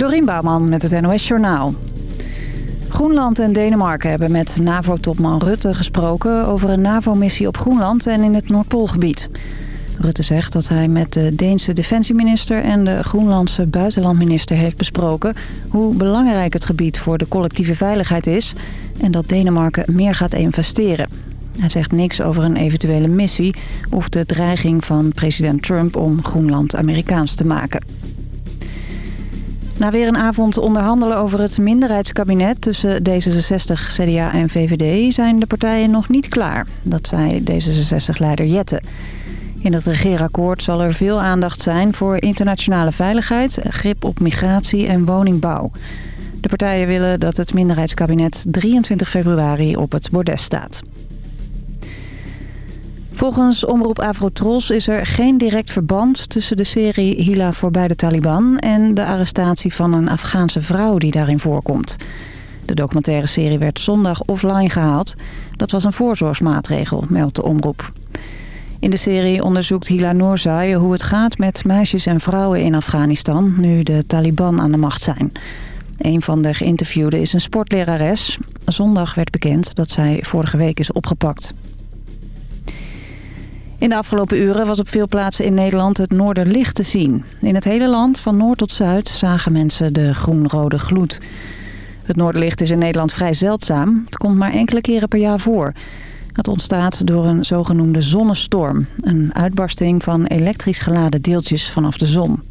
Dorien Bouwman met het NOS Journaal. Groenland en Denemarken hebben met NAVO-topman Rutte gesproken... over een NAVO-missie op Groenland en in het Noordpoolgebied. Rutte zegt dat hij met de Deense defensieminister... en de Groenlandse buitenlandminister heeft besproken... hoe belangrijk het gebied voor de collectieve veiligheid is... en dat Denemarken meer gaat investeren. Hij zegt niks over een eventuele missie... of de dreiging van president Trump om Groenland Amerikaans te maken. Na weer een avond onderhandelen over het minderheidskabinet tussen D66, CDA en VVD zijn de partijen nog niet klaar. Dat zei D66-leider Jette. In het regeerakkoord zal er veel aandacht zijn voor internationale veiligheid, grip op migratie en woningbouw. De partijen willen dat het minderheidskabinet 23 februari op het bordes staat. Volgens Omroep Avrotros is er geen direct verband tussen de serie Hila voorbij de Taliban... en de arrestatie van een Afghaanse vrouw die daarin voorkomt. De documentaire serie werd zondag offline gehaald. Dat was een voorzorgsmaatregel, meldt de Omroep. In de serie onderzoekt Hila Noorzai hoe het gaat met meisjes en vrouwen in Afghanistan... nu de Taliban aan de macht zijn. Een van de geïnterviewden is een sportlerares. Zondag werd bekend dat zij vorige week is opgepakt. In de afgelopen uren was op veel plaatsen in Nederland het Noorderlicht te zien. In het hele land, van noord tot zuid, zagen mensen de groenrode gloed. Het Noorderlicht is in Nederland vrij zeldzaam. Het komt maar enkele keren per jaar voor. Het ontstaat door een zogenoemde zonnestorm. Een uitbarsting van elektrisch geladen deeltjes vanaf de zon.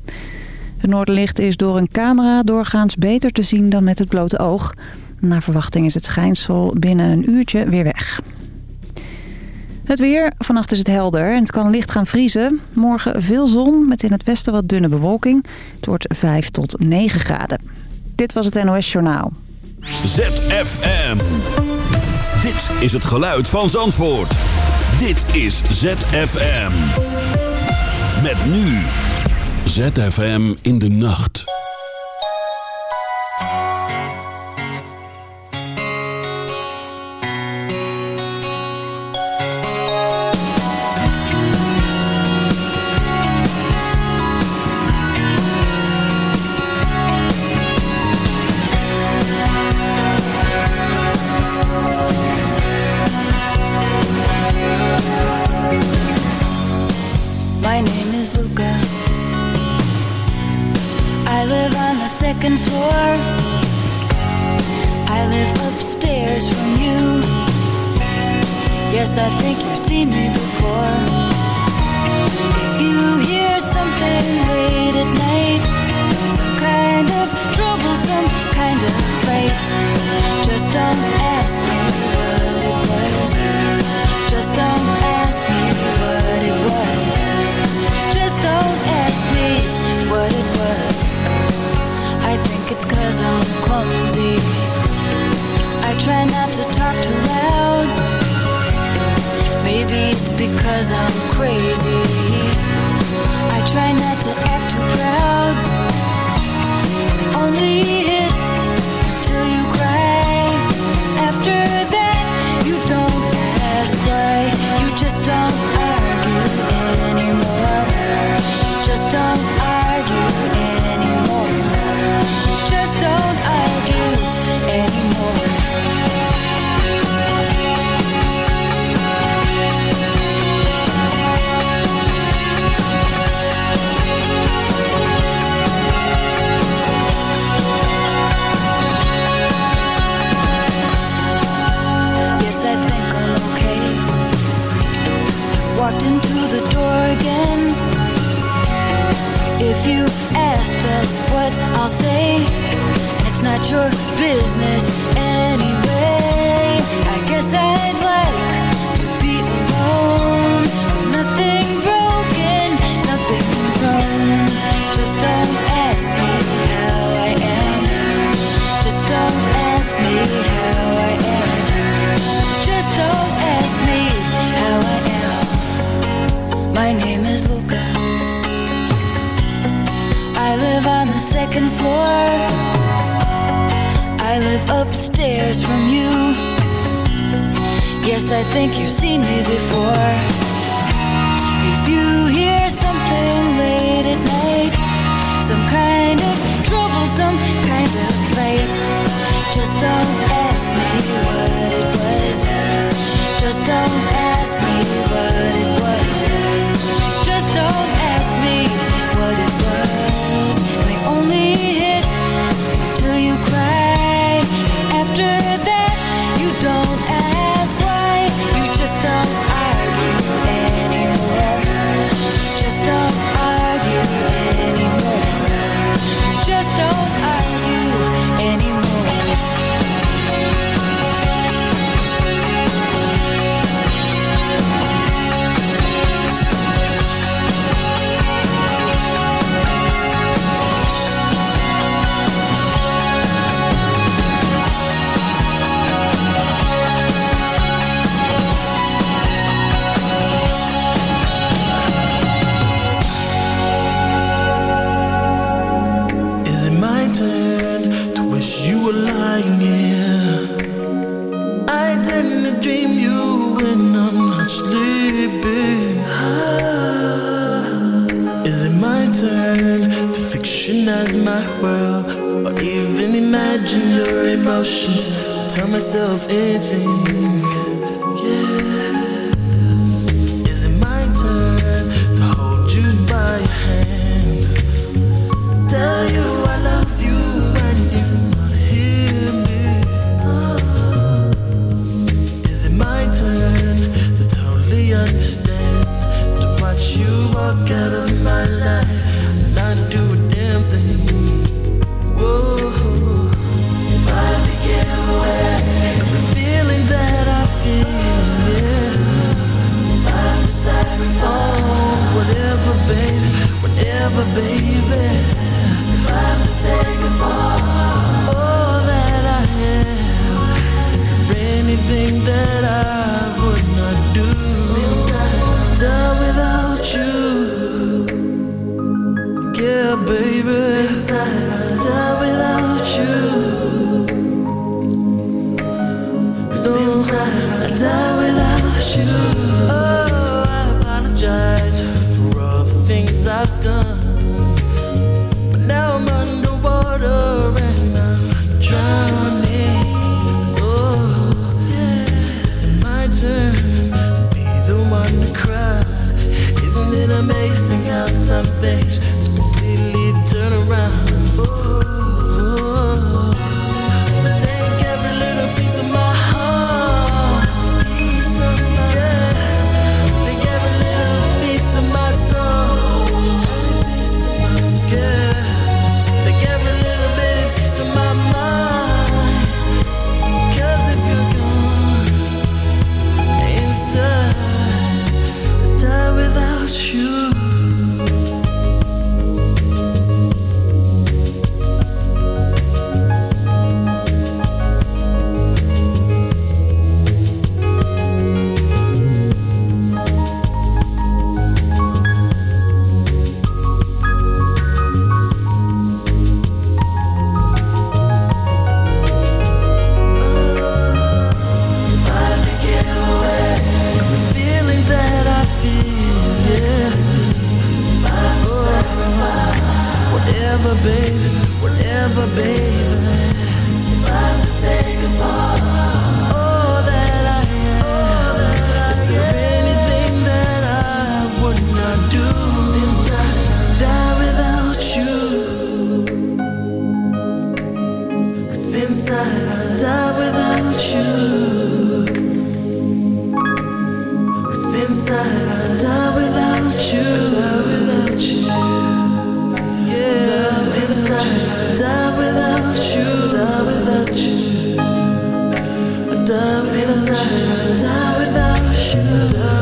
Het Noorderlicht is door een camera doorgaans beter te zien dan met het blote oog. Naar verwachting is het schijnsel binnen een uurtje weer weg. Het weer. Vannacht is het helder en het kan licht gaan vriezen. Morgen veel zon met in het westen wat dunne bewolking. Het wordt 5 tot 9 graden. Dit was het NOS Journaal. ZFM. Dit is het geluid van Zandvoort. Dit is ZFM. Met nu. ZFM in de nacht. I think you've seen me before. If you hear something late at night, some kind of trouble, some kind of fight, just don't ask me what it was. Just don't ask me what it was. Just don't ask me what it was. I think it's cause I'm clumsy. I try not to talk too loud. Maybe it's because I'm crazy. I try not to act too proud. Only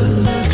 die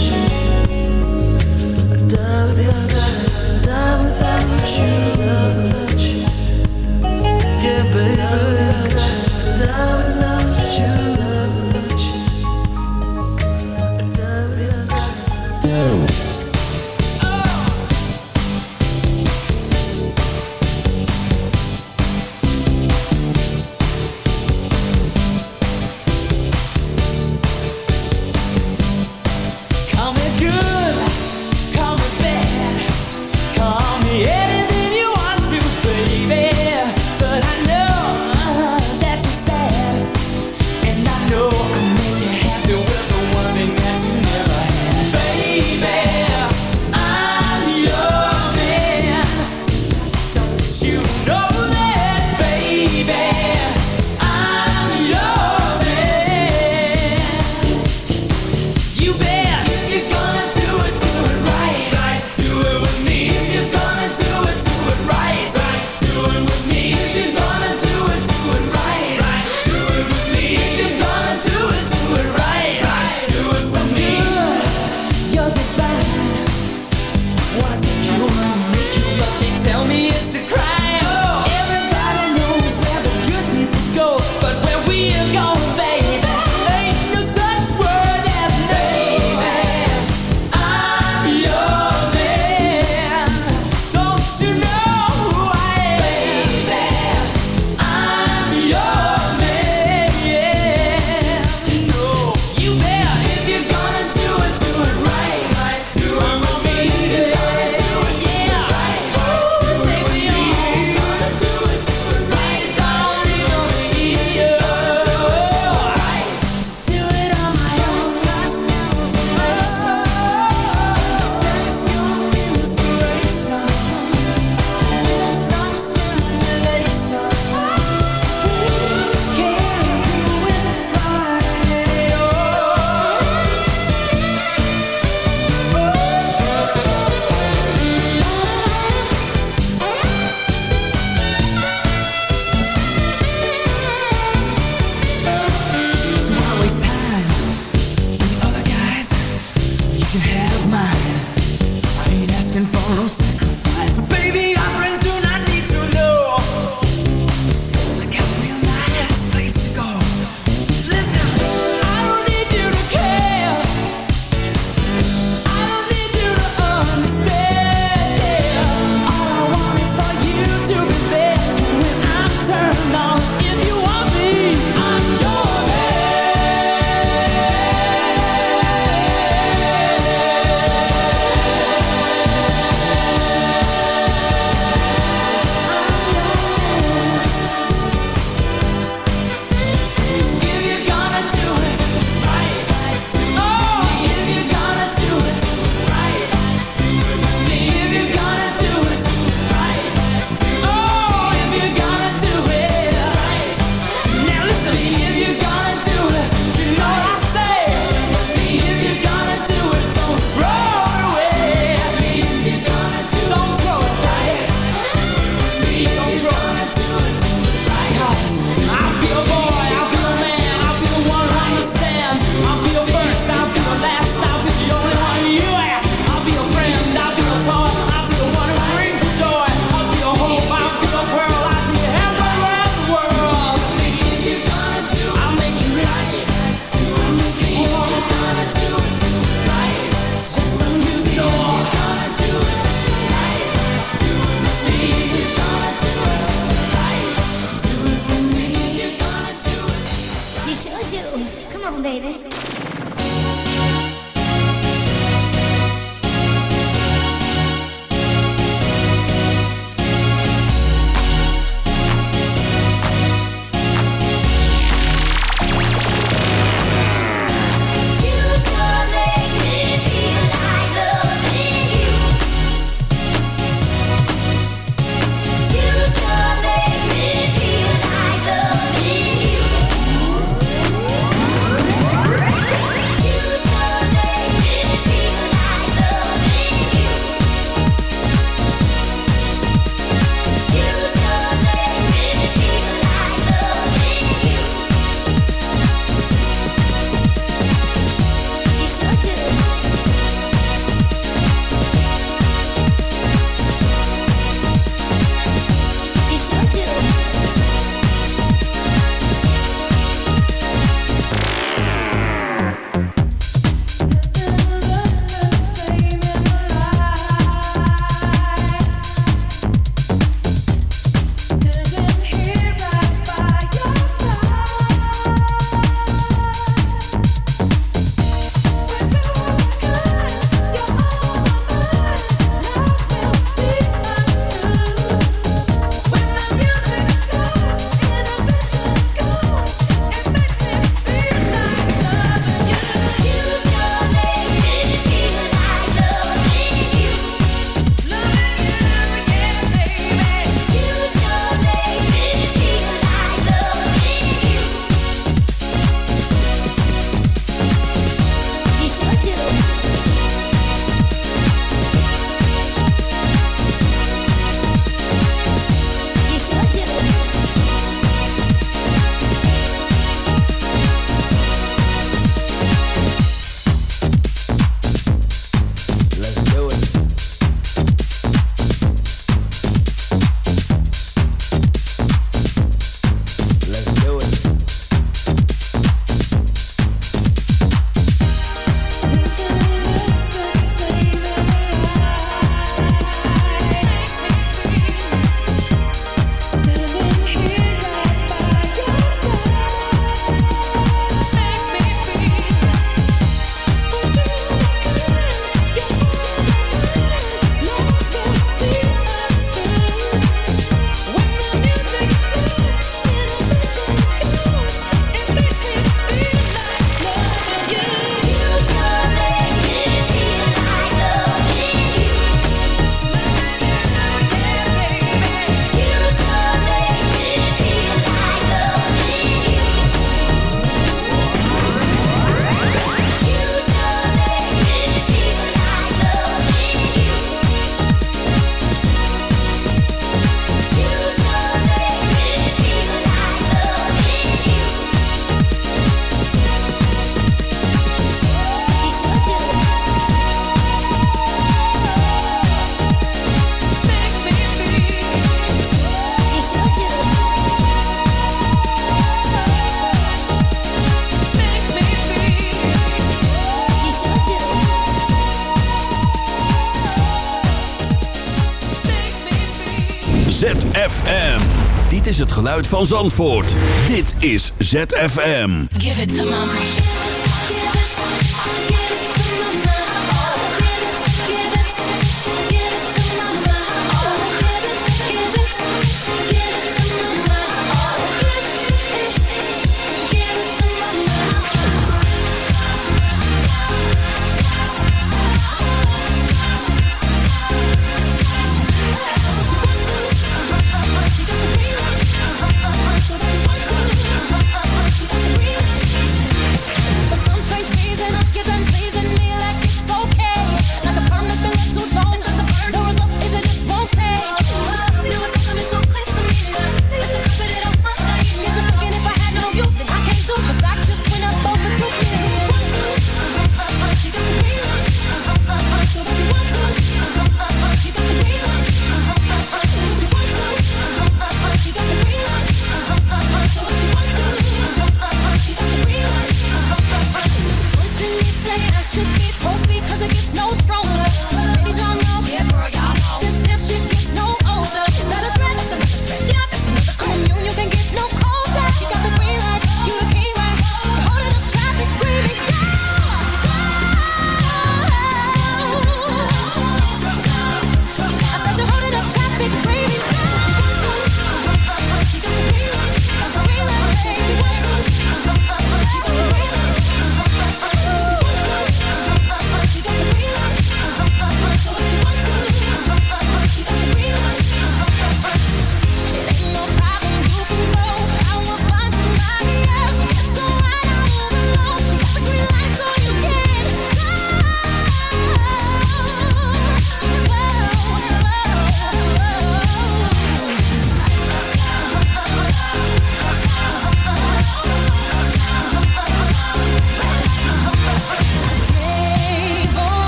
is het geluid van Zandvoort. Dit is ZFM. Give it to mama.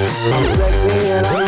I'm sexy and I know it.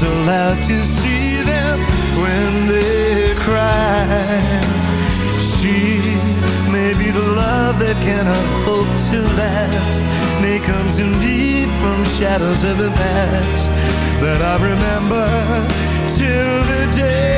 One's allowed to see them when they cry. She may be the love that cannot hope to last may come to me from shadows of the past that I remember till the day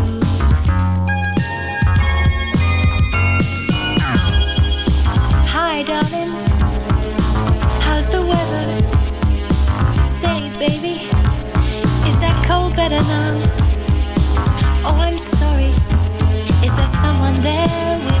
Hi, darling. How's the weather? Baby, is that cold better now? Oh, I'm sorry. Is there someone there with